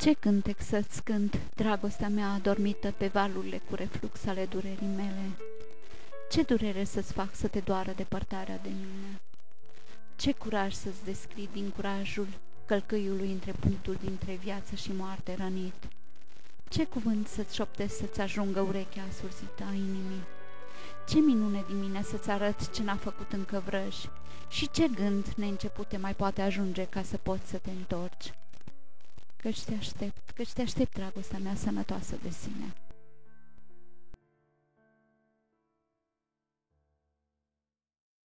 Ce cântec să-ți cânt, dragostea mea adormită pe valurile cu reflux ale durerii mele? Ce durere să-ți fac să te doară depărtarea de mine? Ce curaj să-ți descrii din curajul călcâiului între punctul dintre viață și moarte rănit? Ce cuvânt să-ți șoptesc să-ți ajungă urechea asurzită a inimii? Ce minune din mine să-ți arăt ce n-a făcut încă vrăj? Și ce gând neîncepute mai poate ajunge ca să poți să te întorci? Căci te aștept, căci te aștept, dragostea mea sănătoasă de sine.